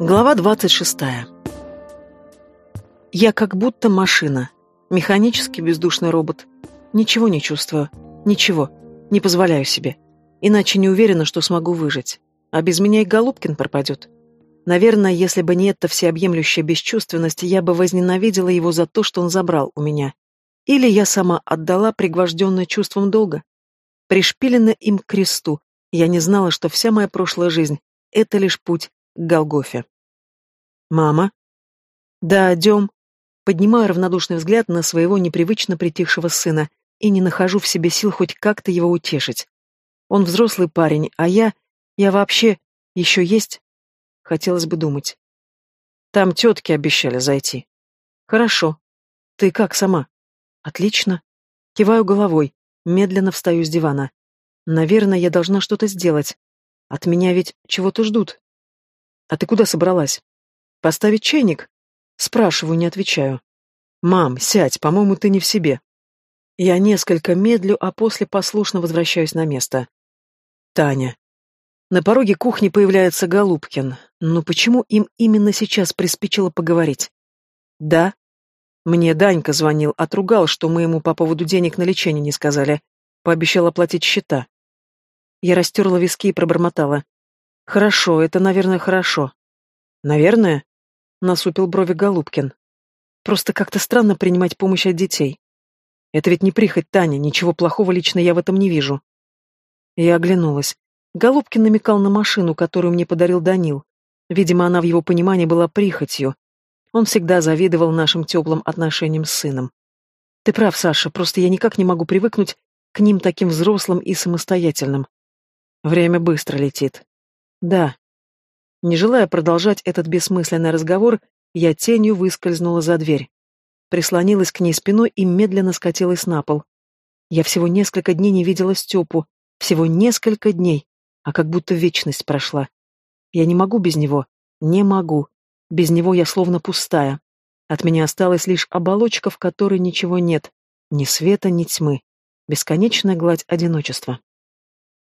Глава 26. Я как будто машина. Механический бездушный робот. Ничего не чувствую. Ничего. Не позволяю себе. Иначе не уверена, что смогу выжить. А без меня и Голубкин пропадет. Наверное, если бы не эта всеобъемлющая бесчувственность, я бы возненавидела его за то, что он забрал у меня. Или я сама отдала пригвожденное чувством долга. Пришпилена им к кресту. Я не знала, что вся моя прошлая жизнь — это лишь путь к Голгофе. «Мама?» «Да, Дем». Поднимаю равнодушный взгляд на своего непривычно притихшего сына и не нахожу в себе сил хоть как-то его утешить. Он взрослый парень, а я... Я вообще... Еще есть? Хотелось бы думать. Там тетки обещали зайти. Хорошо. Ты как сама? Отлично. Киваю головой, медленно встаю с дивана. Наверное, я должна что-то сделать. От меня ведь чего-то ждут. А ты куда собралась? Поставить чайник? Спрашиваю, не отвечаю. Мам, сядь, по-моему, ты не в себе. Я несколько медлю, а после послушно возвращаюсь на место. Таня. На пороге кухни появляется Голубкин. Но почему им именно сейчас приспичило поговорить? Да. Мне Данька звонил, отругал, что мы ему по поводу денег на лечение не сказали. Пообещал оплатить счета. Я растерла виски и пробормотала. Хорошо, это, наверное, хорошо. Наверное? Насупил брови Голубкин. Просто как-то странно принимать помощь от детей. Это ведь не прихоть Таня, ничего плохого лично я в этом не вижу. Я оглянулась. Голубкин намекал на машину, которую мне подарил Данил. Видимо, она в его понимании была прихотью. Он всегда завидовал нашим теплым отношениям с сыном. Ты прав, Саша, просто я никак не могу привыкнуть к ним таким взрослым и самостоятельным. Время быстро летит. Да. Не желая продолжать этот бессмысленный разговор, я тенью выскользнула за дверь. Прислонилась к ней спиной и медленно скатилась на пол. Я всего несколько дней не видела Степу. Всего несколько дней. А как будто вечность прошла. Я не могу без него. Не могу. Без него я словно пустая. От меня осталась лишь оболочка, в которой ничего нет. Ни света, ни тьмы. Бесконечная гладь одиночества.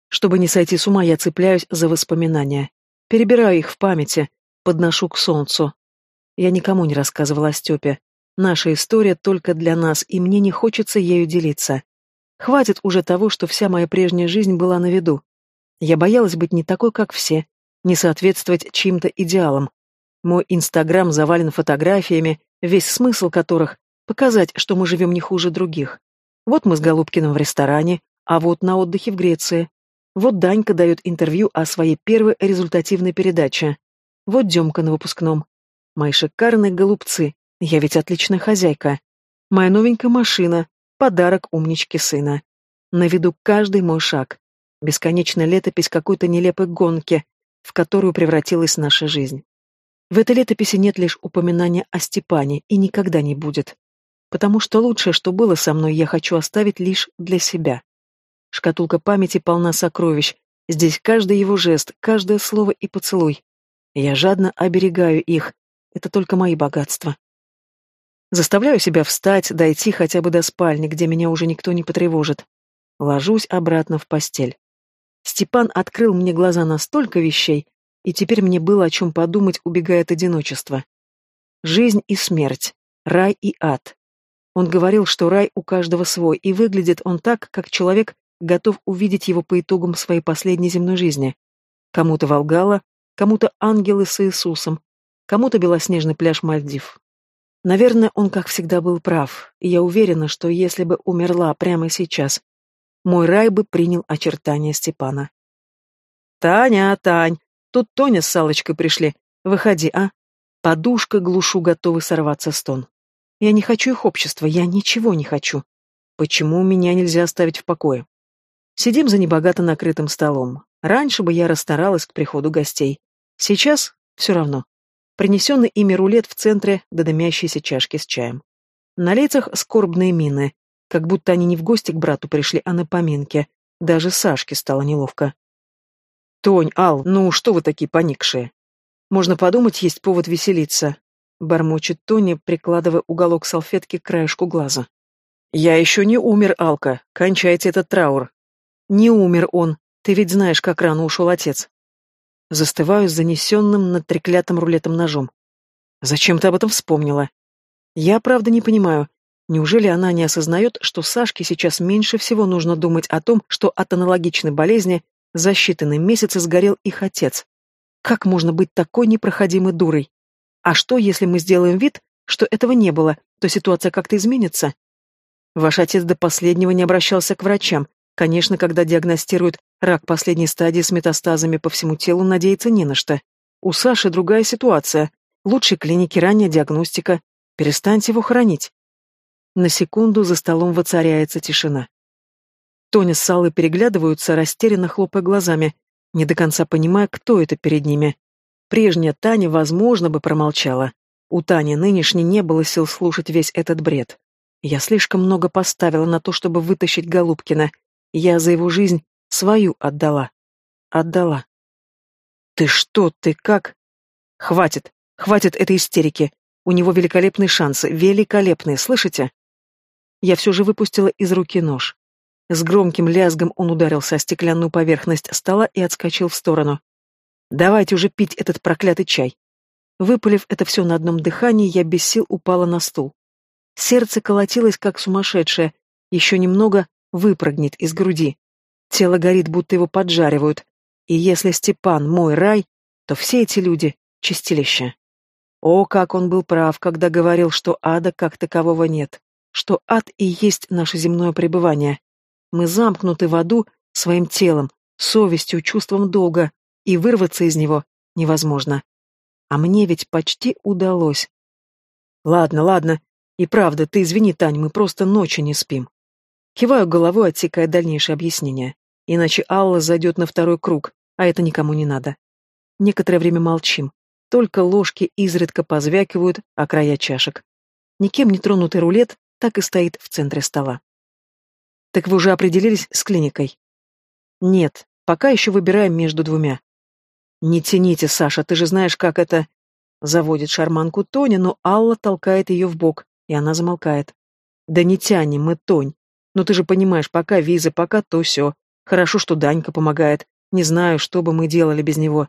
Чтобы не сойти с ума, я цепляюсь за воспоминания. Перебираю их в памяти, подношу к солнцу. Я никому не рассказывала о Степе. Наша история только для нас, и мне не хочется ею делиться. Хватит уже того, что вся моя прежняя жизнь была на виду. Я боялась быть не такой, как все, не соответствовать чьим-то идеалам. Мой инстаграм завален фотографиями, весь смысл которых — показать, что мы живем не хуже других. Вот мы с Голубкиным в ресторане, а вот на отдыхе в Греции. Вот Данька дает интервью о своей первой результативной передаче. Вот Демка на выпускном. Мои шикарные голубцы. Я ведь отличная хозяйка. Моя новенькая машина. Подарок умнички сына. На виду каждый мой шаг. Бесконечная летопись какой-то нелепой гонки, в которую превратилась наша жизнь. В этой летописи нет лишь упоминания о Степане и никогда не будет. Потому что лучшее, что было со мной, я хочу оставить лишь для себя. Шкатулка памяти полна сокровищ. Здесь каждый его жест, каждое слово и поцелуй. Я жадно оберегаю их. Это только мои богатства. Заставляю себя встать, дойти хотя бы до спальни, где меня уже никто не потревожит. Ложусь обратно в постель. Степан открыл мне глаза на столько вещей, и теперь мне было о чем подумать, убегая от одиночества. Жизнь и смерть, рай и ад. Он говорил, что рай у каждого свой, и выглядит он так, как человек, готов увидеть его по итогам своей последней земной жизни. Кому-то Волгала, кому-то ангелы с Иисусом, кому-то белоснежный пляж Мальдив. Наверное, он, как всегда, был прав, и я уверена, что если бы умерла прямо сейчас, мой рай бы принял очертания Степана. «Таня, Тань, тут Тоня с Салочкой пришли. Выходи, а?» Подушка глушу, готовый сорваться стон. Я не хочу их общества, я ничего не хочу. Почему меня нельзя оставить в покое? Сидим за небогато накрытым столом. Раньше бы я расстаралась к приходу гостей. Сейчас все равно. Принесенный ими рулет в центре до дымящейся чашки с чаем. На лицах скорбные мины, как будто они не в гости к брату пришли, а на поминке. Даже Сашке стало неловко. «Тонь, Ал, ну что вы такие поникшие? Можно подумать, есть повод веселиться», — бормочет Тони, прикладывая уголок салфетки к краешку глаза. «Я еще не умер, Алка. Кончайте этот траур. Не умер он. Ты ведь знаешь, как рано ушел отец. Застываю с занесенным над треклятым рулетом ножом. Зачем ты об этом вспомнила? Я, правда, не понимаю. Неужели она не осознает, что Сашке сейчас меньше всего нужно думать о том, что от аналогичной болезни за считанные месяцы сгорел их отец? Как можно быть такой непроходимой дурой? А что, если мы сделаем вид, что этого не было, то ситуация как-то изменится? Ваш отец до последнего не обращался к врачам. Конечно, когда диагностируют рак последней стадии с метастазами по всему телу, надеяться не на что. У Саши другая ситуация. Лучшие клиники, ранняя диагностика. Перестаньте его хоронить. На секунду за столом воцаряется тишина. Тоня с Салой переглядываются, растерянно хлопая глазами, не до конца понимая, кто это перед ними. Прежняя Таня, возможно, бы промолчала. У Тани нынешней не было сил слушать весь этот бред. Я слишком много поставила на то, чтобы вытащить Голубкина. Я за его жизнь свою отдала. Отдала. Ты что, ты как? Хватит, хватит этой истерики. У него великолепные шансы, великолепные, слышите? Я все же выпустила из руки нож. С громким лязгом он ударился о стеклянную поверхность стола и отскочил в сторону. «Давайте уже пить этот проклятый чай». Выпалив это все на одном дыхании, я без сил упала на стул. Сердце колотилось, как сумасшедшее. Еще немного выпрыгнет из груди. Тело горит, будто его поджаривают. И если Степан мой рай, то все эти люди — чистилище. О, как он был прав, когда говорил, что ада как такового нет, что ад и есть наше земное пребывание. Мы замкнуты в аду своим телом, совестью, чувством долга, и вырваться из него невозможно. А мне ведь почти удалось. Ладно, ладно, и правда, ты извини, Тань, мы просто ночью не спим. Киваю головой, отсекая дальнейшее объяснение. Иначе Алла зайдет на второй круг, а это никому не надо. Некоторое время молчим. Только ложки изредка позвякивают о края чашек. Никем не тронутый рулет так и стоит в центре стола. Так вы уже определились с клиникой? Нет, пока еще выбираем между двумя. Не тяните, Саша, ты же знаешь, как это... Заводит шарманку Тоня, но Алла толкает ее в бок и она замолкает. «Да не тянем мы, Тонь. Но ты же понимаешь, пока визы, пока то все. Хорошо, что Данька помогает. Не знаю, что бы мы делали без него».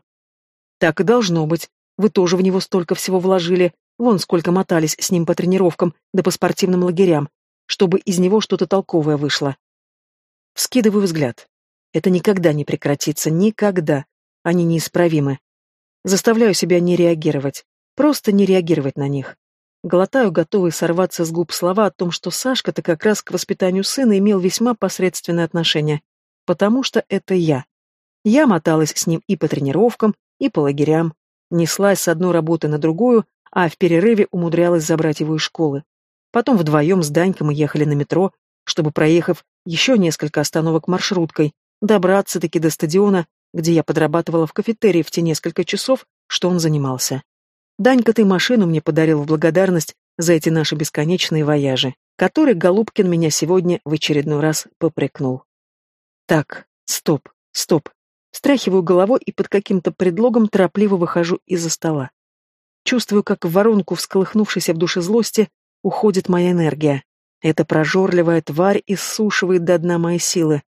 «Так и должно быть. Вы тоже в него столько всего вложили. Вон сколько мотались с ним по тренировкам, да по спортивным лагерям, чтобы из него что-то толковое вышло». Вскидываю взгляд. Это никогда не прекратится, никогда. Они неисправимы. Заставляю себя не реагировать. Просто не реагировать на них. Глотаю, готовый сорваться с губ слова о том, что Сашка-то как раз к воспитанию сына имел весьма посредственное отношение. Потому что это я. Я моталась с ним и по тренировкам, и по лагерям. Неслась с одной работы на другую, а в перерыве умудрялась забрать его из школы. Потом вдвоем с Даньком мы ехали на метро, чтобы, проехав еще несколько остановок маршруткой, добраться-таки до стадиона, где я подрабатывала в кафетерии в те несколько часов, что он занимался. Данька, ты машину мне подарил в благодарность за эти наши бесконечные вояжи, которые Голубкин меня сегодня в очередной раз попрекнул. Так, стоп, стоп. Стряхиваю головой и под каким-то предлогом торопливо выхожу из-за стола. Чувствую, как в воронку всколыхнувшейся в душе злости уходит моя энергия. Эта прожорливая тварь иссушивает до дна мои силы.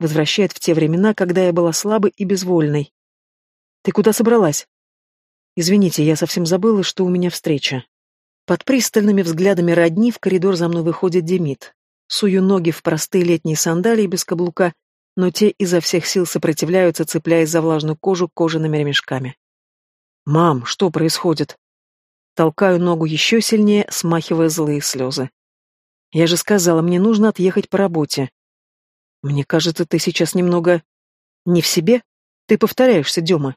Возвращает в те времена, когда я была слабой и безвольной. «Ты куда собралась?» Извините, я совсем забыла, что у меня встреча. Под пристальными взглядами родни в коридор за мной выходит Демид. Сую ноги в простые летние сандалии без каблука, но те изо всех сил сопротивляются, цепляясь за влажную кожу кожаными ремешками. «Мам, что происходит?» Толкаю ногу еще сильнее, смахивая злые слезы. «Я же сказала, мне нужно отъехать по работе». «Мне кажется, ты сейчас немного...» «Не в себе? Ты повторяешься, Дема.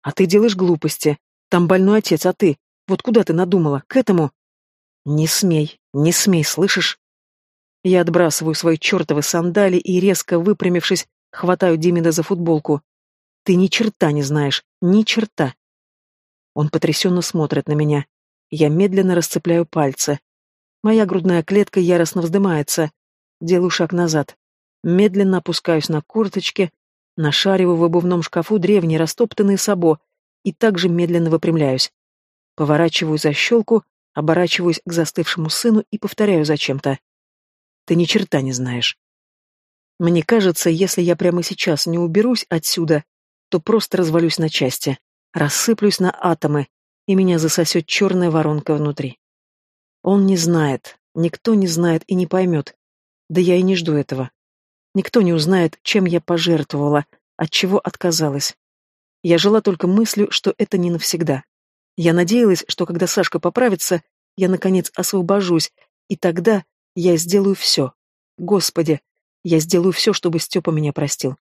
А ты делаешь глупости. Там больной отец, а ты? Вот куда ты надумала? К этому? Не смей, не смей, слышишь? Я отбрасываю свои чертовы сандали и, резко выпрямившись, хватаю Димида за футболку. Ты ни черта не знаешь, ни черта. Он потрясенно смотрит на меня. Я медленно расцепляю пальцы. Моя грудная клетка яростно вздымается. Делаю шаг назад. Медленно опускаюсь на курточки, нашариваю в обувном шкафу древний растоптанный сабо и также медленно выпрямляюсь. Поворачиваю защелку, оборачиваюсь к застывшему сыну и повторяю зачем-то. Ты ни черта не знаешь. Мне кажется, если я прямо сейчас не уберусь отсюда, то просто развалюсь на части, рассыплюсь на атомы, и меня засосет черная воронка внутри. Он не знает, никто не знает и не поймет. Да я и не жду этого. Никто не узнает, чем я пожертвовала, от чего отказалась. Я жила только мыслью, что это не навсегда. Я надеялась, что когда Сашка поправится, я, наконец, освобожусь, и тогда я сделаю все. Господи, я сделаю все, чтобы Степа меня простил.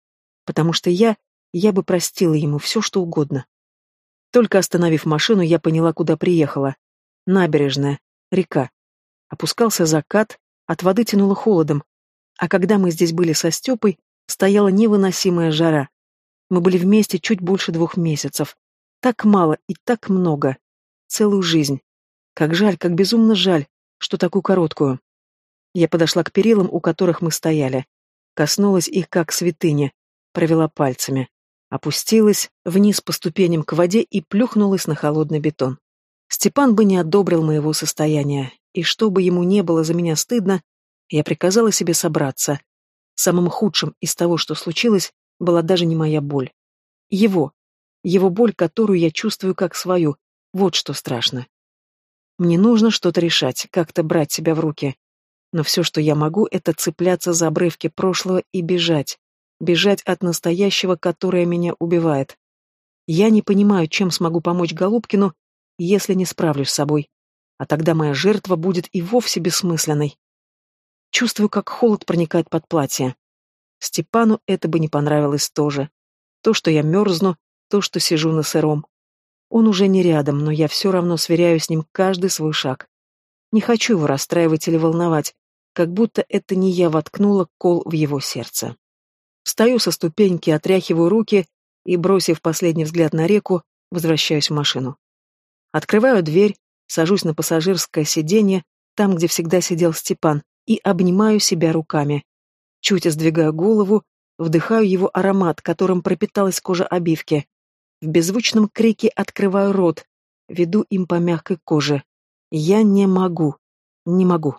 Потому что я, я бы простила ему все, что угодно. Только остановив машину, я поняла, куда приехала. Набережная, река. Опускался закат, от воды тянуло холодом. А когда мы здесь были со Степой, стояла невыносимая жара. Мы были вместе чуть больше двух месяцев. Так мало и так много. Целую жизнь. Как жаль, как безумно жаль, что такую короткую. Я подошла к перилам, у которых мы стояли. Коснулась их, как святыня. Провела пальцами опустилась вниз по ступеням к воде и плюхнулась на холодный бетон. Степан бы не одобрил моего состояния, и чтобы ему не было за меня стыдно, я приказала себе собраться. Самым худшим из того, что случилось, была даже не моя боль. Его. Его боль, которую я чувствую как свою. Вот что страшно. Мне нужно что-то решать, как-то брать себя в руки. Но все, что я могу, это цепляться за обрывки прошлого и бежать бежать от настоящего, которое меня убивает. Я не понимаю, чем смогу помочь Голубкину, если не справлюсь с собой. А тогда моя жертва будет и вовсе бессмысленной. Чувствую, как холод проникает под платье. Степану это бы не понравилось тоже. То, что я мерзну, то, что сижу на сыром. Он уже не рядом, но я все равно сверяю с ним каждый свой шаг. Не хочу его расстраивать или волновать, как будто это не я воткнула кол в его сердце. Встаю со ступеньки, отряхиваю руки и, бросив последний взгляд на реку, возвращаюсь в машину. Открываю дверь, сажусь на пассажирское сиденье, там, где всегда сидел Степан, и обнимаю себя руками. Чуть сдвигаю голову, вдыхаю его аромат, которым пропиталась кожа обивки. В беззвучном крике открываю рот, веду им по мягкой коже. Я не могу, не могу.